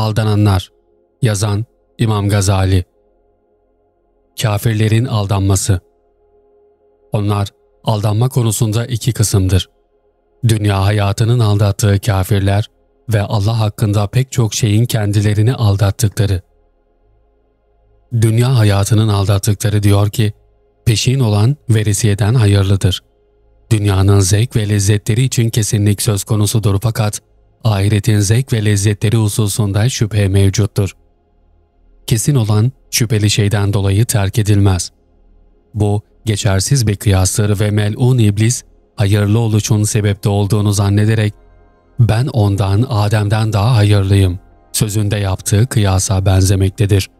Aldananlar Yazan İmam Gazali Kafirlerin aldanması Onlar aldanma konusunda iki kısımdır. Dünya hayatının aldattığı kafirler ve Allah hakkında pek çok şeyin kendilerini aldattıkları. Dünya hayatının aldattıkları diyor ki, peşin olan verisiyeden hayırlıdır. Dünyanın zevk ve lezzetleri için kesinlik söz konusudur fakat ahiretin zevk ve lezzetleri hususunda şüphe mevcuttur. Kesin olan şüpheli şeyden dolayı terk edilmez. Bu geçersiz bir kıyastır ve melun iblis hayırlı oluşun sebepte olduğunu zannederek ben ondan Adem'den daha hayırlıyım sözünde yaptığı kıyasa benzemektedir.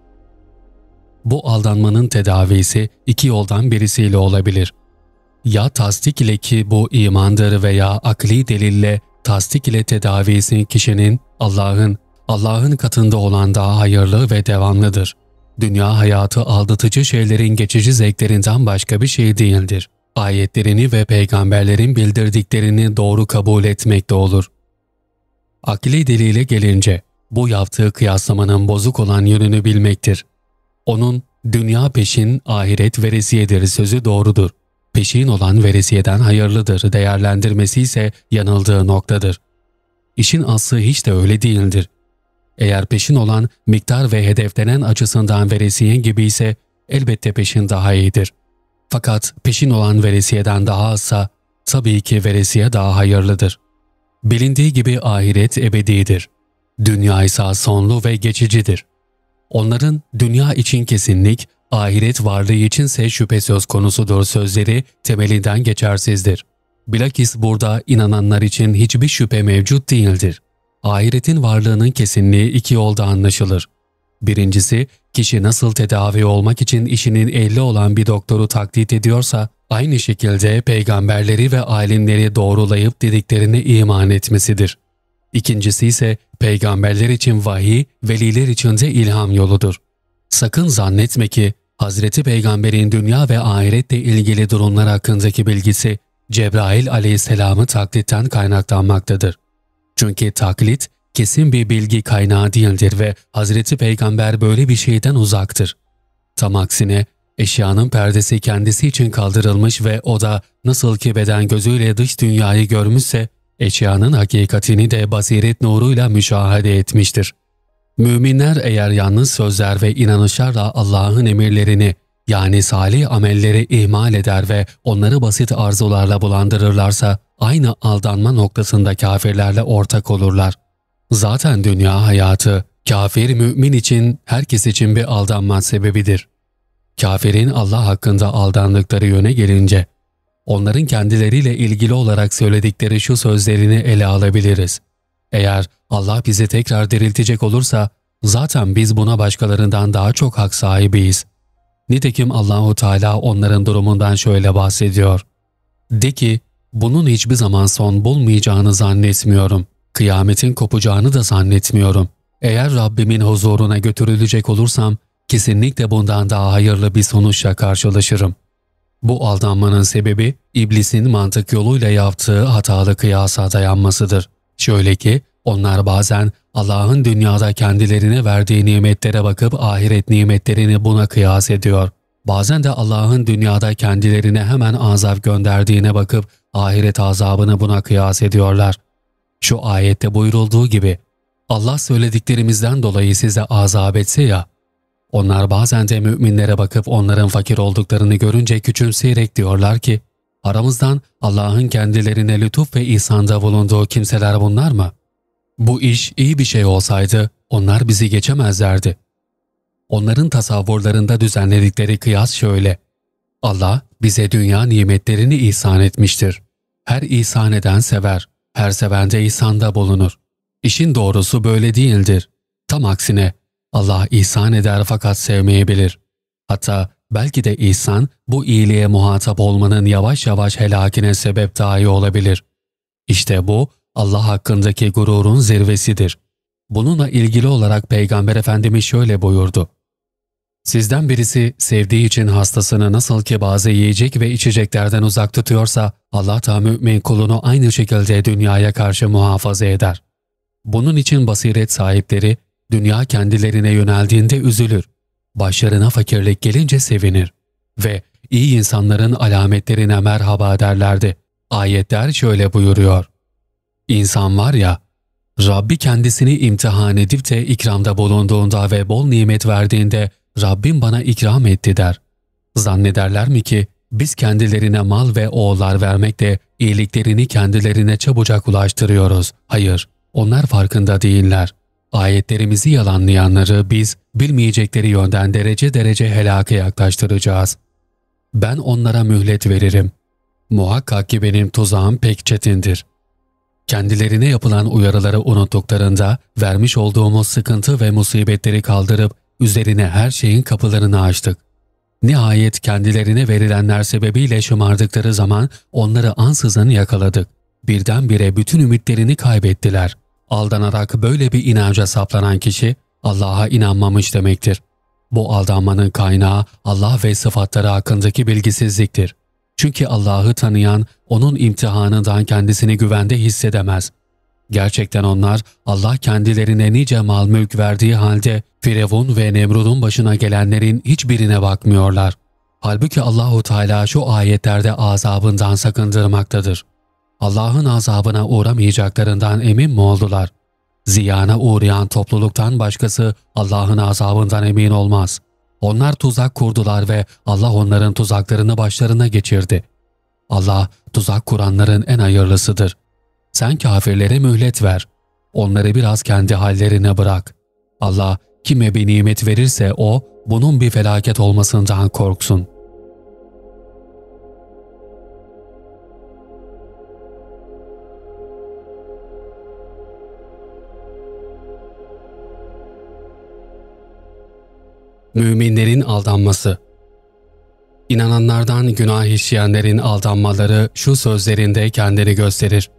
Bu aldanmanın tedavisi iki yoldan birisiyle olabilir. Ya tasdik ile ki bu imandır veya akli delille tasdik ile tedavisi kişinin Allah'ın Allah'ın katında olan daha hayırlı ve devamlıdır. Dünya hayatı aldatıcı şeylerin geçici zevklerinden başka bir şey değildir. Ayetlerini ve peygamberlerin bildirdiklerini doğru kabul etmekte olur. Akli diliyle gelince, bu yaptığı kıyaslamanın bozuk olan yönünü bilmektir. Onun dünya peşin ahiret veresiyedir sözü doğrudur. Peşin olan veresiyeden hayırlıdır değerlendirmesi ise yanıldığı noktadır. İşin aslı hiç de öyle değildir. Eğer peşin olan miktar ve hedeflenen açısından veresiye gibi ise elbette peşin daha iyidir. Fakat peşin olan veresiyeden daha azsa tabii ki veresiye daha hayırlıdır. Bilindiği gibi ahiret ebedidir. Dünya ise sonlu ve geçicidir. Onların dünya için kesinlik, ahiret varlığı içinse şüphe söz konusudur sözleri temelinden geçersizdir. Bilakis burada inananlar için hiçbir şüphe mevcut değildir. Ahiretin varlığının kesinliği iki yolda anlaşılır. Birincisi, kişi nasıl tedavi olmak için işinin ehli olan bir doktoru taklit ediyorsa, aynı şekilde peygamberleri ve alimleri doğrulayıp dediklerini iman etmesidir. İkincisi ise peygamberler için vahiy, veliler için de ilham yoludur. Sakın zannetme ki Hazreti Peygamber'in dünya ve ahiretle ilgili durumlar hakkındaki bilgisi Cebrail aleyhisselamı taklitten kaynaklanmaktadır. Çünkü taklit kesin bir bilgi kaynağı değildir ve Hazreti Peygamber böyle bir şeyden uzaktır. Tam aksine eşyanın perdesi kendisi için kaldırılmış ve o da nasıl ki beden gözüyle dış dünyayı görmüşse eşyanın hakikatini de basiret nuruyla müşahede etmiştir. Müminler eğer yalnız sözler ve inanışlarla Allah'ın emirlerini yani salih amelleri ihmal eder ve onları basit arzularla bulandırırlarsa aynı aldanma noktasında kafirlerle ortak olurlar. Zaten dünya hayatı kafir mümin için herkes için bir aldanma sebebidir. Kafirin Allah hakkında aldandıkları yöne gelince onların kendileriyle ilgili olarak söyledikleri şu sözlerini ele alabiliriz. Eğer Allah bizi tekrar diriltecek olursa zaten biz buna başkalarından daha çok hak sahibiyiz. Nitekim Allahu Teala onların durumundan şöyle bahsediyor. De ki, bunun hiçbir zaman son bulmayacağını zannetmiyorum. Kıyametin kopacağını da zannetmiyorum. Eğer Rabbimin huzuruna götürülecek olursam, kesinlikle bundan daha hayırlı bir sonuçla karşılaşırım. Bu aldanmanın sebebi, iblisin mantık yoluyla yaptığı hatalı kıyasa dayanmasıdır. Şöyle ki, onlar bazen Allah'ın dünyada kendilerine verdiği nimetlere bakıp ahiret nimetlerini buna kıyas ediyor. Bazen de Allah'ın dünyada kendilerine hemen azap gönderdiğine bakıp ahiret azabını buna kıyas ediyorlar. Şu ayette buyurulduğu gibi Allah söylediklerimizden dolayı size azap etse ya, onlar bazen de müminlere bakıp onların fakir olduklarını görünce küçümseyerek diyorlar ki, aramızdan Allah'ın kendilerine lütuf ve ihsanda bulunduğu kimseler bunlar mı? Bu iş iyi bir şey olsaydı onlar bizi geçemezlerdi. Onların tasavvurlarında düzenledikleri kıyas şöyle. Allah bize dünya nimetlerini ihsan etmiştir. Her ihsan eden sever, her sevende ihsanda bulunur. İşin doğrusu böyle değildir. Tam aksine Allah ihsan eder fakat sevmeyebilir. Hatta belki de ihsan bu iyiliğe muhatap olmanın yavaş yavaş helakine sebep dahi olabilir. İşte bu Allah hakkındaki gururun zirvesidir. Bununla ilgili olarak Peygamber Efendimiz şöyle buyurdu. Sizden birisi sevdiği için hastasını nasıl ki bazı yiyecek ve içeceklerden uzak tutuyorsa Allah da mümin kulunu aynı şekilde dünyaya karşı muhafaza eder. Bunun için basiret sahipleri Dünya kendilerine yöneldiğinde üzülür. Başlarına fakirlik gelince sevinir. Ve iyi insanların alametlerine merhaba derlerdi. Ayetler şöyle buyuruyor. İnsan var ya, Rabbi kendisini imtihan edip de ikramda bulunduğunda ve bol nimet verdiğinde Rabbim bana ikram etti der. Zannederler mi ki biz kendilerine mal ve oğullar vermekle iyiliklerini kendilerine çabucak ulaştırıyoruz? Hayır, onlar farkında değiller. Ayetlerimizi yalanlayanları biz bilmeyecekleri yönden derece derece helake yaklaştıracağız. Ben onlara mühlet veririm. Muhakkak ki benim tuzağım pek çetindir. Kendilerine yapılan uyarıları unuttuklarında vermiş olduğumuz sıkıntı ve musibetleri kaldırıp üzerine her şeyin kapılarını açtık. Nihayet kendilerine verilenler sebebiyle şımardıkları zaman onları ansızın yakaladık. Birdenbire bütün ümitlerini kaybettiler. Aldanarak böyle bir inanca saplanan kişi Allah'a inanmamış demektir. Bu aldanmanın kaynağı Allah ve sıfatları hakkındaki bilgisizliktir. Çünkü Allah'ı tanıyan onun imtihanından kendisini güvende hissedemez. Gerçekten onlar Allah kendilerine nice mal mülk verdiği halde Firavun ve Nemrud'un başına gelenlerin hiçbirine bakmıyorlar. Halbuki Allahu Teala şu ayetlerde azabından sakındırmaktadır. Allah'ın azabına uğramayacaklarından emin mi oldular? Ziyana uğrayan topluluktan başkası Allah'ın azabından emin olmaz. Onlar tuzak kurdular ve Allah onların tuzaklarını başlarına geçirdi. Allah tuzak kuranların en hayırlısıdır. Sen kafirlere mühlet ver. Onları biraz kendi hallerine bırak. Allah kime bir nimet verirse o bunun bir felaket olmasından korksun.'' Müminlerin aldanması İnananlardan günah işleyenlerin aldanmaları şu sözlerinde kendini gösterir.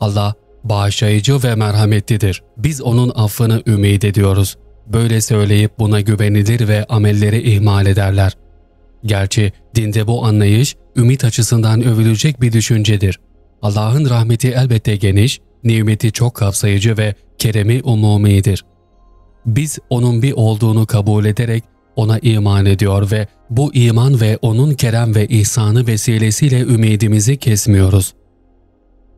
Allah bağışlayıcı ve merhametlidir. Biz onun affını ümit ediyoruz. Böyle söyleyip buna güvenilir ve amelleri ihmal ederler. Gerçi dinde bu anlayış ümit açısından övülecek bir düşüncedir. Allah'ın rahmeti elbette geniş, nimeti çok kapsayıcı ve keremi umumidir. Biz onun bir olduğunu kabul ederek ona iman ediyor ve bu iman ve onun kerem ve ihsanı vesilesiyle ümidimizi kesmiyoruz.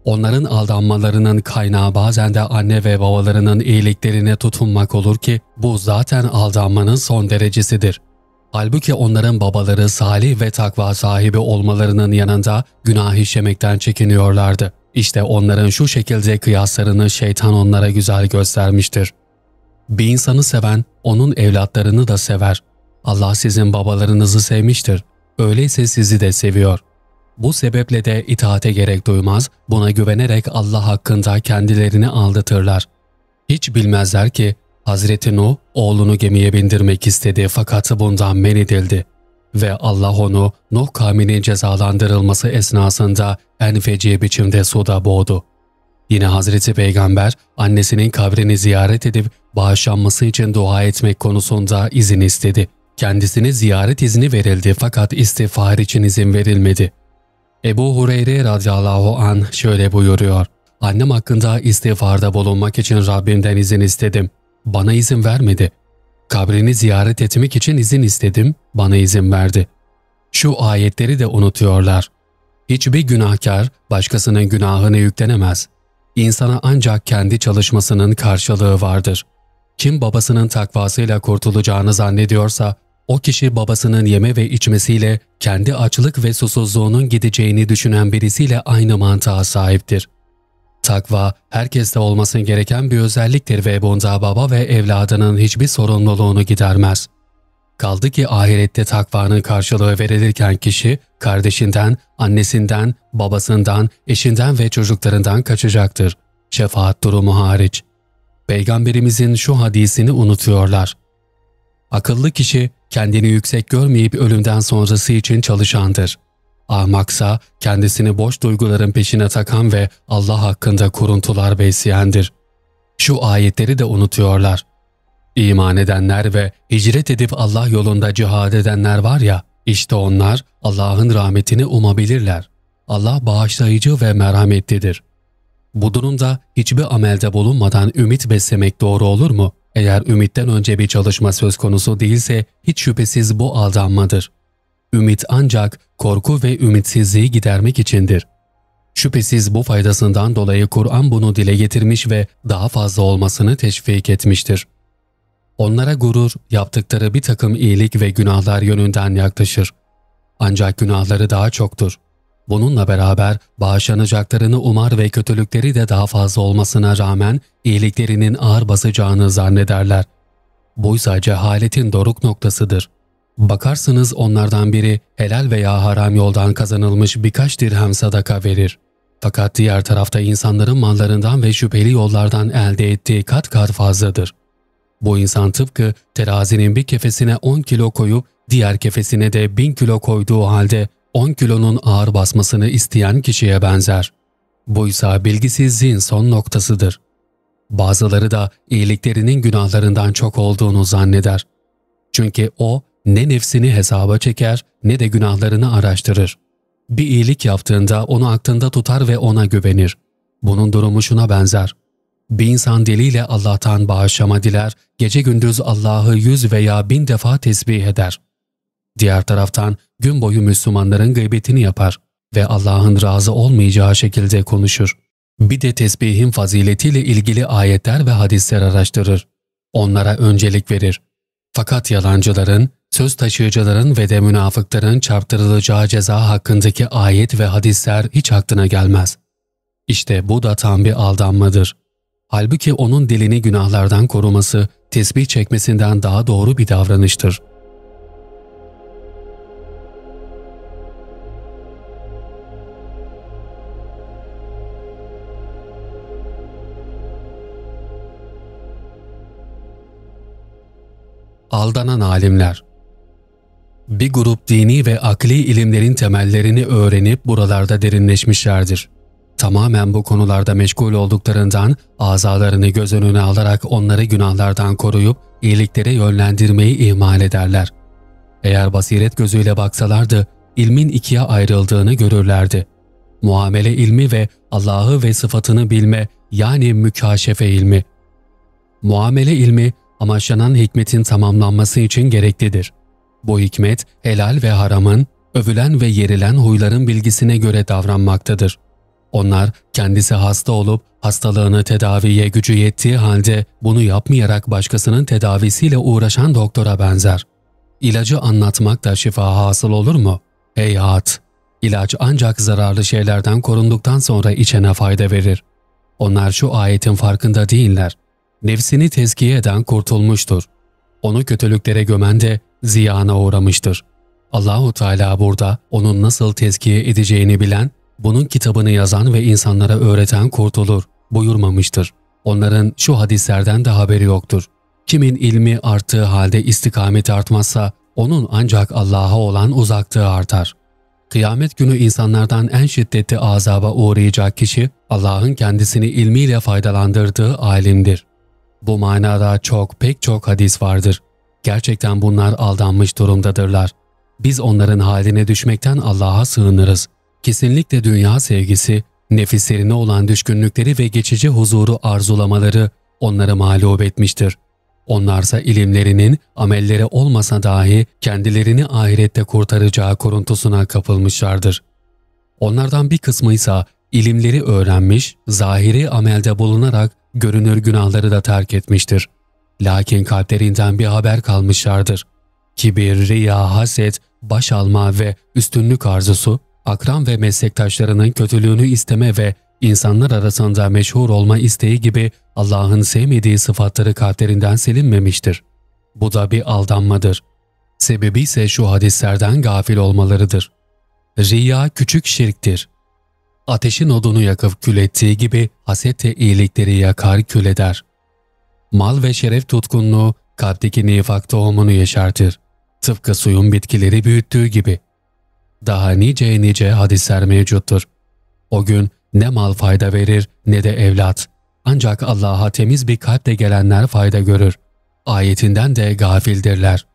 Onların aldanmalarının kaynağı bazen de anne ve babalarının iyiliklerine tutunmak olur ki bu zaten aldanmanın son derecesidir. Halbuki onların babaları salih ve takva sahibi olmalarının yanında günah işlemekten çekiniyorlardı. İşte onların şu şekilde kıyaslarını şeytan onlara güzel göstermiştir. Bir insanı seven, onun evlatlarını da sever. Allah sizin babalarınızı sevmiştir. Öyleyse sizi de seviyor. Bu sebeple de itaate gerek duymaz, buna güvenerek Allah hakkında kendilerini aldatırlar. Hiç bilmezler ki Hazreti Nuh oğlunu gemiye bindirmek istedi fakat bundan men edildi. Ve Allah onu Nuh kavminin cezalandırılması esnasında en feci biçimde suda boğdu. Yine Hazreti Peygamber annesinin kabrini ziyaret edip bağışlanması için dua etmek konusunda izin istedi. Kendisine ziyaret izni verildi fakat istiğfar için izin verilmedi. Ebu Hureyre radıyallahu an şöyle buyuruyor. Annem hakkında istiğfarda bulunmak için Rabbimden izin istedim. Bana izin vermedi. Kabrini ziyaret etmek için izin istedim, bana izin verdi. Şu ayetleri de unutuyorlar. Hiçbir günahkar başkasının günahını yüklenemez. İnsana ancak kendi çalışmasının karşılığı vardır. Kim babasının takvasıyla kurtulacağını zannediyorsa o kişi babasının yeme ve içmesiyle kendi açlık ve susuzluğunun gideceğini düşünen birisiyle aynı mantığa sahiptir. Takva, herkeste olması gereken bir özelliktir ve bunda baba ve evladının hiçbir sorumluluğunu gidermez. Kaldı ki ahirette takvanın karşılığı verilirken kişi, kardeşinden, annesinden, babasından, eşinden ve çocuklarından kaçacaktır. Şefaat durumu hariç. Peygamberimizin şu hadisini unutuyorlar. Akıllı kişi kendini yüksek görmeyip ölümden sonrası için çalışandır. Ahmaksa kendisini boş duyguların peşine takan ve Allah hakkında kuruntular besleyendir. Şu ayetleri de unutuyorlar. İman edenler ve hicret edip Allah yolunda cihad edenler var ya, işte onlar Allah'ın rahmetini umabilirler. Allah bağışlayıcı ve merhametlidir. Bu durumda hiçbir amelde bulunmadan ümit beslemek doğru olur mu? Eğer ümitten önce bir çalışma söz konusu değilse hiç şüphesiz bu aldanmadır. Ümit ancak korku ve ümitsizliği gidermek içindir. Şüphesiz bu faydasından dolayı Kur'an bunu dile getirmiş ve daha fazla olmasını teşvik etmiştir. Onlara gurur, yaptıkları bir takım iyilik ve günahlar yönünden yaklaşır. Ancak günahları daha çoktur. Bununla beraber bağışlanacaklarını umar ve kötülükleri de daha fazla olmasına rağmen iyiliklerinin ağır basacağını zannederler. Buysa cehaletin doruk noktasıdır. Bakarsınız onlardan biri helal veya haram yoldan kazanılmış birkaç dirhem sadaka verir. Fakat diğer tarafta insanların mallarından ve şüpheli yollardan elde ettiği kat kat fazladır. Bu insan tıpkı terazinin bir kefesine 10 kilo koyup diğer kefesine de 1000 kilo koyduğu halde 10 kilonun ağır basmasını isteyen kişiye benzer. Buysa bilgisizliğin son noktasıdır. Bazıları da iyiliklerinin günahlarından çok olduğunu zanneder. Çünkü o ne nefsini hesaba çeker ne de günahlarını araştırır. Bir iyilik yaptığında onu aklında tutar ve ona güvenir. Bunun durumu şuna benzer. Bir insan diliyle Allah'tan bağışlama diler, gece gündüz Allah'ı yüz veya bin defa tesbih eder. Diğer taraftan gün boyu Müslümanların gıybetini yapar ve Allah'ın razı olmayacağı şekilde konuşur. Bir de tesbihin faziletiyle ilgili ayetler ve hadisler araştırır. Onlara öncelik verir. Fakat yalancıların, söz taşıyıcıların ve de münafıkların çarptırılacağı ceza hakkındaki ayet ve hadisler hiç aklına gelmez. İşte bu da tam bir aldanmadır. Halbuki onun dilini günahlardan koruması, tesbih çekmesinden daha doğru bir davranıştır.'' Aldanan alimler Bir grup dini ve akli ilimlerin temellerini öğrenip buralarda derinleşmişlerdir. Tamamen bu konularda meşgul olduklarından azalarını göz önüne alarak onları günahlardan koruyup iyiliklere yönlendirmeyi ihmal ederler. Eğer basiret gözüyle baksalardı ilmin ikiye ayrıldığını görürlerdi. Muamele ilmi ve Allah'ı ve sıfatını bilme yani mükaşefe ilmi. Muamele ilmi amaçlanan hikmetin tamamlanması için gereklidir. Bu hikmet helal ve haramın, övülen ve yerilen huyların bilgisine göre davranmaktadır. Onlar kendisi hasta olup hastalığını tedaviye gücü yettiği halde bunu yapmayarak başkasının tedavisiyle uğraşan doktora benzer. İlacı anlatmak da şifa hasıl olur mu? Ey at! İlaç ancak zararlı şeylerden korunduktan sonra içene fayda verir. Onlar şu ayetin farkında değiller nefsini tezkiye eden kurtulmuştur. Onu kötülüklere gömen de ziyana uğramıştır. Allahu Teala burada onun nasıl tezkiye edeceğini bilen, bunun kitabını yazan ve insanlara öğreten kurtulur buyurmamıştır. Onların şu hadislerden de haberi yoktur. Kimin ilmi arttığı halde istikamet artmazsa onun ancak Allah'a olan uzaklığı artar. Kıyamet günü insanlardan en şiddetli azaba uğrayacak kişi Allah'ın kendisini ilmiyle faydalandırdığı alimdir. Bu manada çok pek çok hadis vardır. Gerçekten bunlar aldanmış durumdadırlar. Biz onların haline düşmekten Allah'a sığınırız. Kesinlikle dünya sevgisi, nefislerine olan düşkünlükleri ve geçici huzuru arzulamaları onları mağlup etmiştir. Onlarsa ilimlerinin amelleri olmasa dahi kendilerini ahirette kurtaracağı koruntusuna kapılmışlardır. Onlardan bir kısmı ise ilimleri öğrenmiş, zahiri amelde bulunarak görünür günahları da terk etmiştir. Lakin kalplerinden bir haber kalmışlardır. Kibir, riya, haset, baş alma ve üstünlük arzusu, akran ve meslektaşlarının kötülüğünü isteme ve insanlar arasında meşhur olma isteği gibi Allah'ın sevmediği sıfatları kalplerinden silinmemiştir. Bu da bir aldanmadır. Sebebi ise şu hadislerden gafil olmalarıdır. Riya küçük şirktir ateşin odunu yakıp kül ettiği gibi haset ve iyilikleri yakar kül eder. Mal ve şeref tutkunluğu kalpteki nifak tohumunu yeşertir. Tıpkı suyun bitkileri büyüttüğü gibi. Daha nice nice hadisler mevcuttur. O gün ne mal fayda verir ne de evlat. Ancak Allah'a temiz bir kalple gelenler fayda görür. Ayetinden de gafildirler.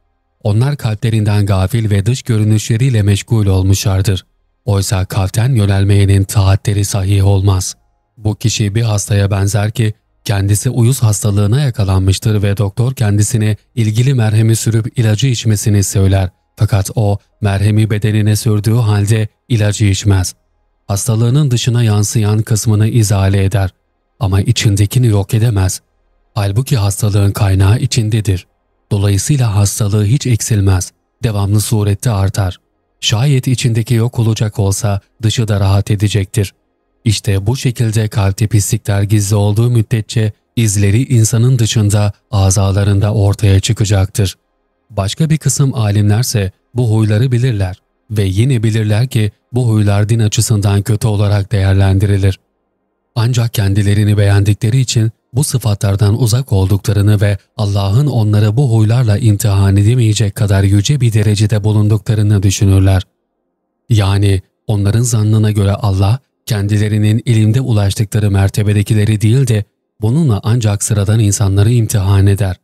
Onlar kalplerinden gafil ve dış görünüşleriyle meşgul olmuşlardır. Oysa kalpten yönelmeyenin taatleri sahih olmaz. Bu kişi bir hastaya benzer ki Kendisi uyuz hastalığına yakalanmıştır ve doktor kendisine ilgili merhemi sürüp ilacı içmesini söyler. Fakat o merhemi bedenine sürdüğü halde ilacı içmez. Hastalığının dışına yansıyan kısmını izale eder ama içindekini yok edemez. Halbuki hastalığın kaynağı içindedir. Dolayısıyla hastalığı hiç eksilmez, devamlı surette artar. Şayet içindeki yok olacak olsa dışı da rahat edecektir. İşte bu şekilde kalpte pislikler gizli olduğu müddetçe izleri insanın dışında azalarında ortaya çıkacaktır. Başka bir kısım alimlerse bu huyları bilirler ve yine bilirler ki bu huylar din açısından kötü olarak değerlendirilir. Ancak kendilerini beğendikleri için bu sıfatlardan uzak olduklarını ve Allah'ın onları bu huylarla imtihan edemeyecek kadar yüce bir derecede bulunduklarını düşünürler. Yani onların zannına göre Allah kendilerinin ilimde ulaştıkları mertebedekileri değil de bununla ancak sıradan insanları imtihan eder.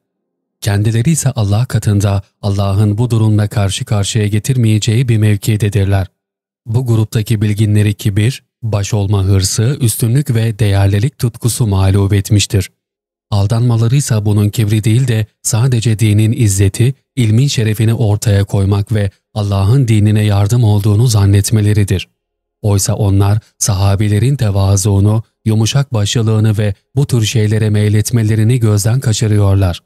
Kendileri ise Allah katında Allah'ın bu durumla karşı karşıya getirmeyeceği bir mevkidedirler. Bu gruptaki bilginleri kibir, baş olma hırsı, üstünlük ve değerlilik tutkusu mağlup etmiştir. Aldanmaları ise bunun kibri değil de sadece dinin izzeti, ilmin şerefini ortaya koymak ve Allah'ın dinine yardım olduğunu zannetmeleridir. Oysa onlar sahabilerin tevazuunu, yumuşak başlılığını ve bu tür şeylere meyletmelerini gözden kaçırıyorlar.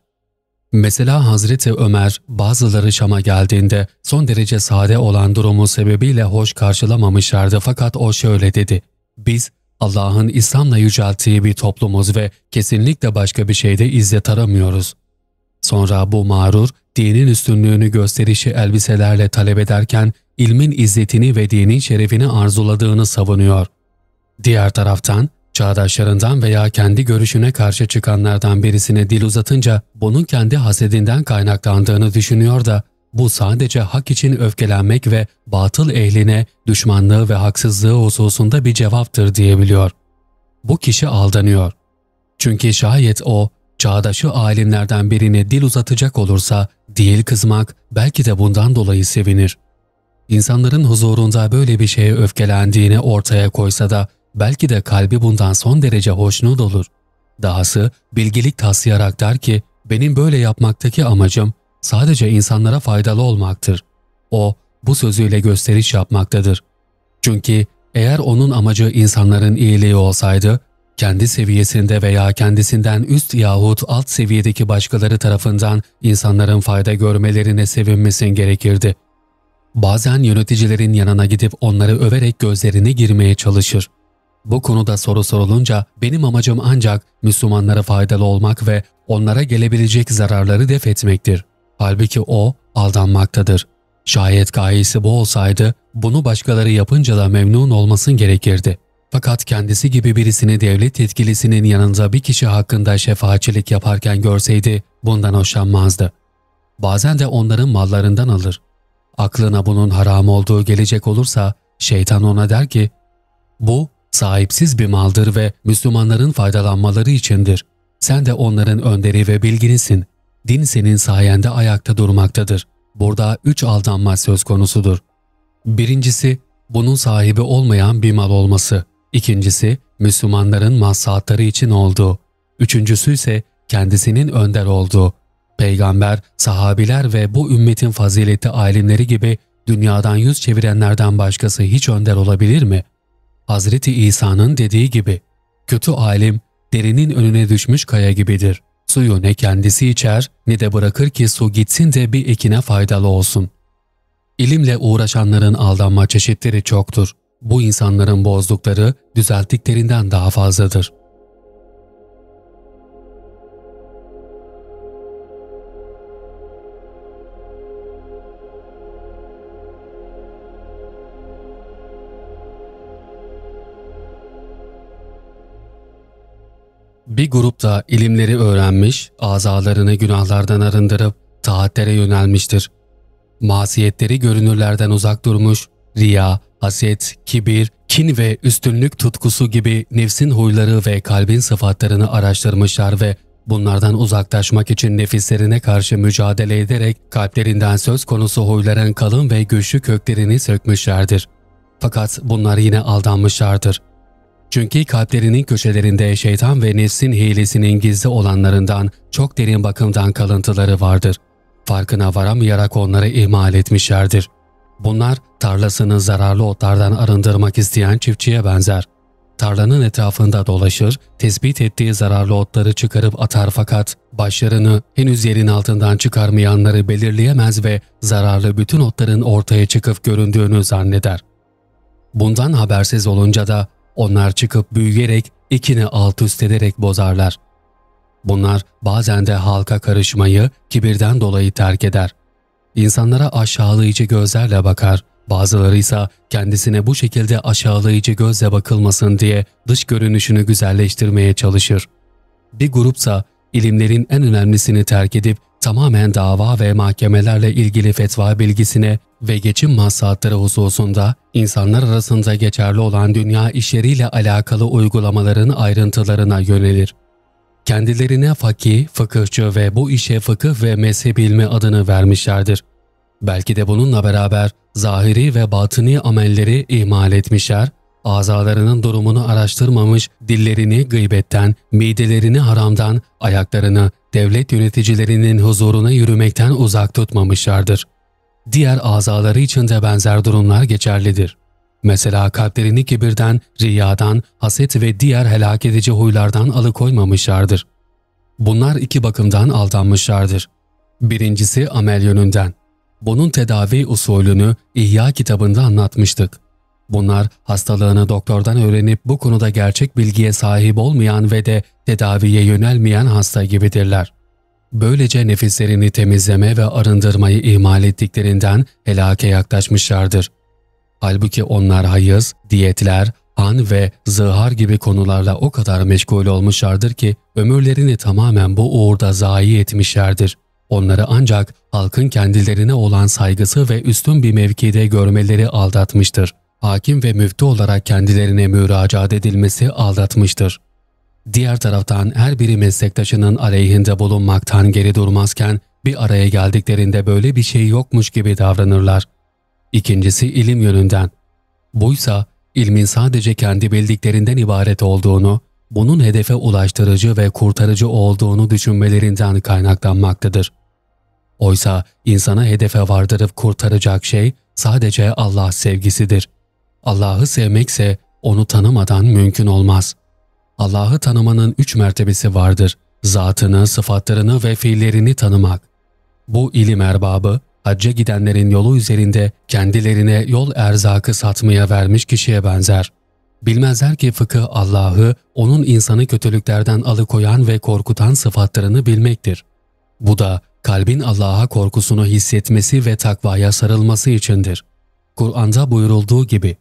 Mesela Hazreti Ömer bazıları Şam'a geldiğinde son derece sade olan durumu sebebiyle hoş karşılamamışlardı fakat o şöyle dedi. Biz Allah'ın İslam'la yücelttiği bir toplumuz ve kesinlikle başka bir şeyde izzet aramıyoruz. Sonra bu mağrur, dinin üstünlüğünü gösterişi elbiselerle talep ederken ilmin izzetini ve dinin şerefini arzuladığını savunuyor. Diğer taraftan çağdaşlarından veya kendi görüşüne karşı çıkanlardan birisine dil uzatınca bunun kendi hasedinden kaynaklandığını düşünüyor da bu sadece hak için öfkelenmek ve batıl ehline düşmanlığı ve haksızlığı hususunda bir cevaptır diyebiliyor. Bu kişi aldanıyor. Çünkü şayet o çağdaşı alimlerden birine dil uzatacak olursa değil kızmak belki de bundan dolayı sevinir. İnsanların huzurunda böyle bir şeye öfkelendiğini ortaya koysa da belki de kalbi bundan son derece hoşnut olur. Dahası bilgilik taslayarak der ki benim böyle yapmaktaki amacım sadece insanlara faydalı olmaktır. O bu sözüyle gösteriş yapmaktadır. Çünkü eğer onun amacı insanların iyiliği olsaydı, kendi seviyesinde veya kendisinden üst yahut alt seviyedeki başkaları tarafından insanların fayda görmelerine sevinmesin gerekirdi. Bazen yöneticilerin yanına gidip onları överek gözlerine girmeye çalışır. Bu konuda soru sorulunca benim amacım ancak Müslümanlara faydalı olmak ve onlara gelebilecek zararları def etmektir. Halbuki o aldanmaktadır. Şayet gayesi bu olsaydı bunu başkaları yapınca da memnun olmasın gerekirdi. Fakat kendisi gibi birisini devlet yetkilisinin yanında bir kişi hakkında şefaatçilik yaparken görseydi bundan hoşlanmazdı. Bazen de onların mallarından alır. Aklına bunun haram olduğu gelecek olursa şeytan ona der ki, bu sahipsiz bir maldır ve Müslümanların faydalanmaları içindir. Sen de onların önderi ve bilginisin. Din senin sayende ayakta durmaktadır. Burada üç aldanma söz konusudur. Birincisi, bunun sahibi olmayan bir mal olması. İkincisi, Müslümanların maslahatları için olduğu. Üçüncüsü ise kendisinin önder olduğu. Peygamber, sahabiler ve bu ümmetin fazileti alimleri gibi dünyadan yüz çevirenlerden başkası hiç önder olabilir mi? Hazreti İsa'nın dediği gibi, kötü alim derinin önüne düşmüş kaya gibidir. Suyu ne kendisi içer ne de bırakır ki su gitsin de bir ekine faydalı olsun. İlimle uğraşanların aldanma çeşitleri çoktur. Bu insanların bozdukları düzelttiklerinden daha fazladır. Bir grup da ilimleri öğrenmiş, azalarını günahlardan arındırıp taatlere yönelmiştir. Masiyetleri görünürlerden uzak durmuş, riya, haset, kibir, kin ve üstünlük tutkusu gibi nefsin huyları ve kalbin sıfatlarını araştırmışlar ve bunlardan uzaklaşmak için nefislerine karşı mücadele ederek kalplerinden söz konusu huyların kalın ve güçlü köklerini sökmüşlerdir. Fakat bunlar yine aldanmışlardır. Çünkü kalplerinin köşelerinde şeytan ve nefsin hilesinin gizli olanlarından çok derin bakımdan kalıntıları vardır. Farkına varamayarak onları ihmal etmişlerdir. Bunlar tarlasını zararlı otlardan arındırmak isteyen çiftçiye benzer. Tarlanın etrafında dolaşır, tespit ettiği zararlı otları çıkarıp atar fakat başlarını henüz yerin altından çıkarmayanları belirleyemez ve zararlı bütün otların ortaya çıkıp göründüğünü zanneder. Bundan habersiz olunca da onlar çıkıp büyüyerek ikini alt üst ederek bozarlar. Bunlar bazen de halka karışmayı kibirden dolayı terk eder. İnsanlara aşağılayıcı gözlerle bakar, bazıları ise kendisine bu şekilde aşağılayıcı gözle bakılmasın diye dış görünüşünü güzelleştirmeye çalışır. Bir grupsa ilimlerin en önemlisini terk edip tamamen dava ve mahkemelerle ilgili fetva bilgisine ve geçim maslahatları hususunda insanlar arasında geçerli olan dünya işleriyle alakalı uygulamaların ayrıntılarına yönelir. Kendilerine fakih, fıkıhçı ve bu işe fıkıh ve mezhep ilmi adını vermişlerdir. Belki de bununla beraber zahiri ve batıni amelleri ihmal etmişler, azalarının durumunu araştırmamış, dillerini gıybetten, midelerini haramdan, ayaklarını devlet yöneticilerinin huzuruna yürümekten uzak tutmamışlardır. Diğer azaları için de benzer durumlar geçerlidir. Mesela kalplerini kibirden, riyadan, haset ve diğer helak edici huylardan alıkoymamışlardır. Bunlar iki bakımdan aldanmışlardır. Birincisi amel yönünden. Bunun tedavi usulünü İhya kitabında anlatmıştık. Bunlar hastalığını doktordan öğrenip bu konuda gerçek bilgiye sahip olmayan ve de tedaviye yönelmeyen hasta gibidirler. Böylece nefislerini temizleme ve arındırmayı ihmal ettiklerinden helake yaklaşmışlardır. Halbuki onlar hayız, diyetler, han ve zihar gibi konularla o kadar meşgul olmuşlardır ki ömürlerini tamamen bu uğurda zayi etmişlerdir. Onları ancak halkın kendilerine olan saygısı ve üstün bir mevkide görmeleri aldatmıştır. Hakim ve müftü olarak kendilerine müracaat edilmesi aldatmıştır. Diğer taraftan her biri meslektaşının aleyhinde bulunmaktan geri durmazken bir araya geldiklerinde böyle bir şey yokmuş gibi davranırlar. İkincisi ilim yönünden. Buysa ilmin sadece kendi bildiklerinden ibaret olduğunu, bunun hedefe ulaştırıcı ve kurtarıcı olduğunu düşünmelerinden kaynaklanmaktadır. Oysa insana hedefe vardırıp kurtaracak şey sadece Allah sevgisidir. Allah'ı sevmekse onu tanımadan mümkün olmaz. Allah'ı tanımanın üç mertebesi vardır. Zatını, sıfatlarını ve fiillerini tanımak. Bu ilim erbabı, hacca gidenlerin yolu üzerinde kendilerine yol erzakı satmaya vermiş kişiye benzer. Bilmezler ki fıkıh Allah'ı, onun insanı kötülüklerden alıkoyan ve korkutan sıfatlarını bilmektir. Bu da kalbin Allah'a korkusunu hissetmesi ve takvaya sarılması içindir. Kur'an'da buyurulduğu gibi,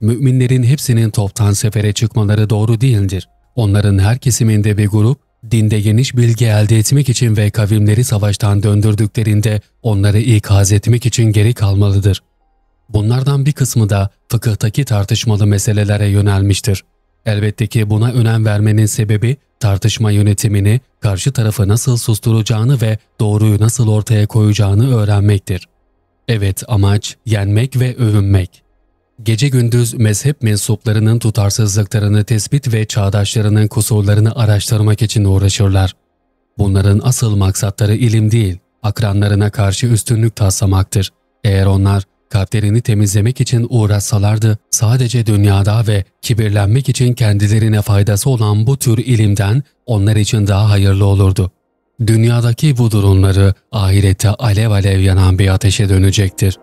Müminlerin hepsinin toptan sefere çıkmaları doğru değildir. Onların her kesiminde bir grup, dinde geniş bilgi elde etmek için ve kavimleri savaştan döndürdüklerinde onları ikaz etmek için geri kalmalıdır. Bunlardan bir kısmı da fıkıhtaki tartışmalı meselelere yönelmiştir. Elbette ki buna önem vermenin sebebi tartışma yönetimini, karşı tarafı nasıl susturacağını ve doğruyu nasıl ortaya koyacağını öğrenmektir. Evet amaç yenmek ve övünmek. Gece gündüz mezhep mensuplarının tutarsızlıklarını tespit ve çağdaşlarının kusurlarını araştırmak için uğraşırlar. Bunların asıl maksatları ilim değil, akranlarına karşı üstünlük taslamaktır. Eğer onlar kalplerini temizlemek için uğraşsalardı sadece dünyada ve kibirlenmek için kendilerine faydası olan bu tür ilimden onlar için daha hayırlı olurdu. Dünyadaki bu durumları ahirette alev alev yanan bir ateşe dönecektir.